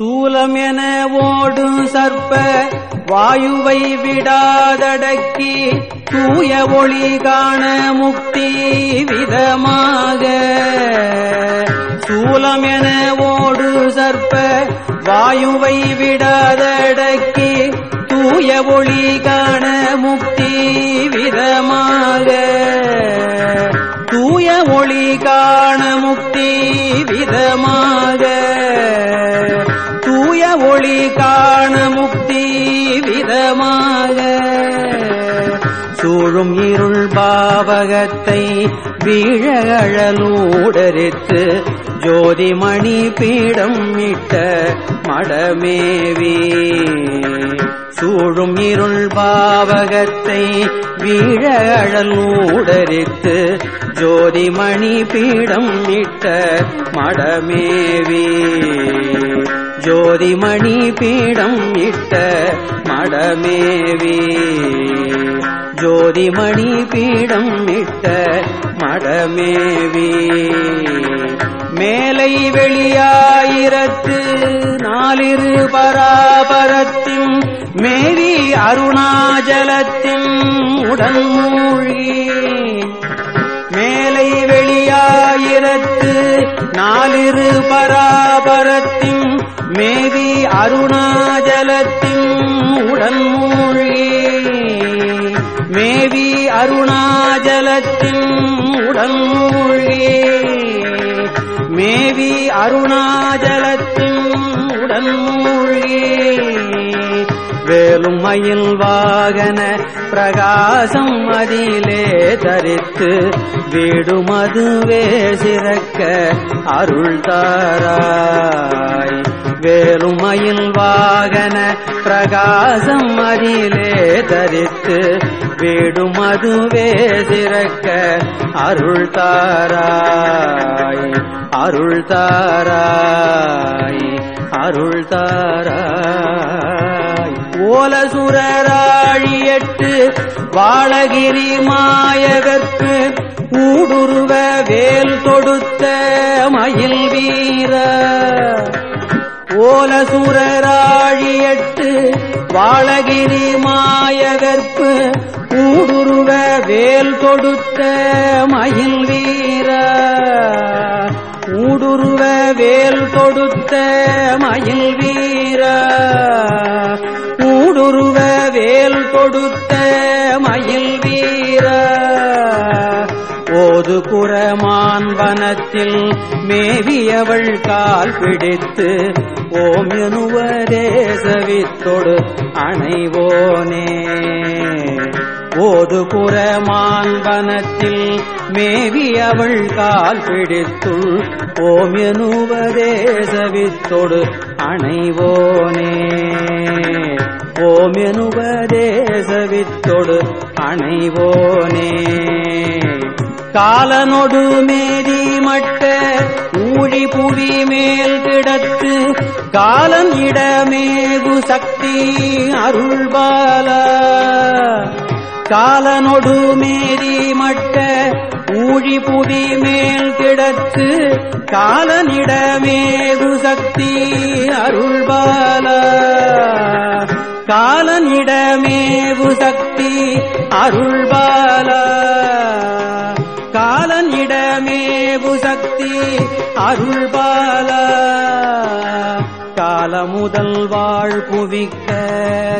சூலம் என ஓடும் சர்ப்ப வாயுவை விடாதடக்கி தூய ஒளி காண முக்தி விதமாக. சூலம் என ஓடு சர்ப்ப வாயுவை விடாதடக்கி தூய ஒளி காண முக்தி விதமாக. தூய ஒளி காண முக்தி விதமாக. இருள் வீழகழலூடரித்து ஜோதிமணி பீடம் இட்ட மடமேவி. சூழும் இருள் பாவகத்தை வீழகழலூடரித்து ஜோதிமணி பீடம் இட்ட மடமேவி. ஜோதிமணி பீடம் இட்ட மடமேவி. ஜோதிமணி பீடம் இட்ட மடமேவி. மேலை வெளியாயிரத்து நாலிரு பராபரத்தின் மேவி அருணாஜலத்தின் உடல் மூழ்கி மேலை வெளியாயிரத்து நாலிரு பராபரத்தின் மேவி அருணாஜலத்தின் உடன் மூழ்கி மேவி அருணாஜலத்தின் உடன் மூழ்கி. மேவி அருணாஜலத்தின் உடன் மூழ்கி. வேலும் மயில் வாகன பிரகாசம் அதிலே தரித்து வீடு மதுவே சிறக்க அருள் தாராய். வேலும் மயில் வாகன பிரகாசம் அதிலே தரித்து வீடு மதுவே சிறக்க அருள் தாராய். அருள் தாராய். அருள் தாராய் ஓலசுரராழியட்டு வாழகிரி மாயகற்கு ஊடுருவ வேல் தொடுத்த மயில் வீர. ஓலசுரராழியட்டு வாழகிரி மாயகற்பு ஊடுருவ வேல் கொடுத்த மயில் வீர. ஊடுருவ வேல் கொடுத்த மயில் வீர. கொடுத்த மயில் வீர ஓது புறமான் வனத்தில் மேவியவள் கால் பிடித்து ஓம் எனுவரே சவித்தொடு அணைவோனே. ஓது புறமான் வனத்தில் மேவியவள் கால் பிடித்துள் ஓம் எனுவதே அணைவோனே. ஓம் எனுவதே அணைவோனே. காலனொடு மேதி மட்ட ஊழி புவி மேல் கிடத்து காலம் இடமேகு சக்தி அருள்பால காலனொடு மேரி மட்ட ஊழி புவி மேல் கிடத்து காலனிடமேகு சக்தி அருள்பாலா காலனிடமேவு சக்தி அருள்பால. காலனிடமேவு சக்தி அருள்பால. கால முதல் வாழ் புவிக்க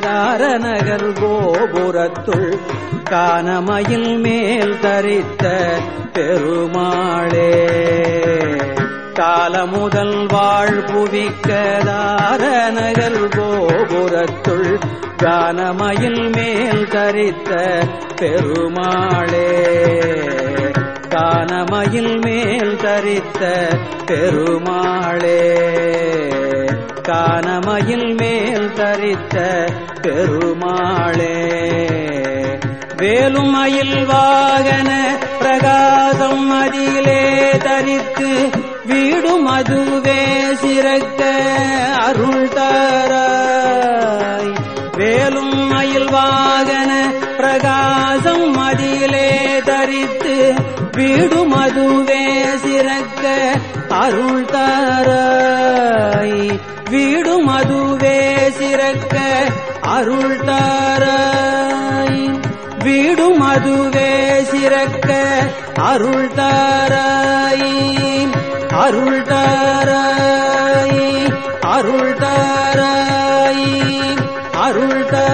நாரநகர் கோபுரத்துள் காணமயில் மேல் தரித்த பெருமாளே. கால முதல் வாழ் புவிக்கதார கோபுரத்துள் கானமயில் மேல் தரித்த பெருமாளே. கானமயில் மேல் தரித்த பெருமாளே. கானமயில் மேல் தரித்த பெருமாளே. வேலுமயில் வாகன பிரகாசம் அதிலே தரித்து வீடும் அதுவே சிறக்க அருள் தாராய். வேலும் மயில் வாகன பிரகாசம் மதியிலே தரித்து வீடும் அதுவே சிறக்க அருள் தாராய். வீடும் அதுவே சிறக்க அருள் தாராய். வீடும் அதுவே சிறக்க அருள் தாராய். அருள் தாராய் அருள் தாராய் அருள் தாராய்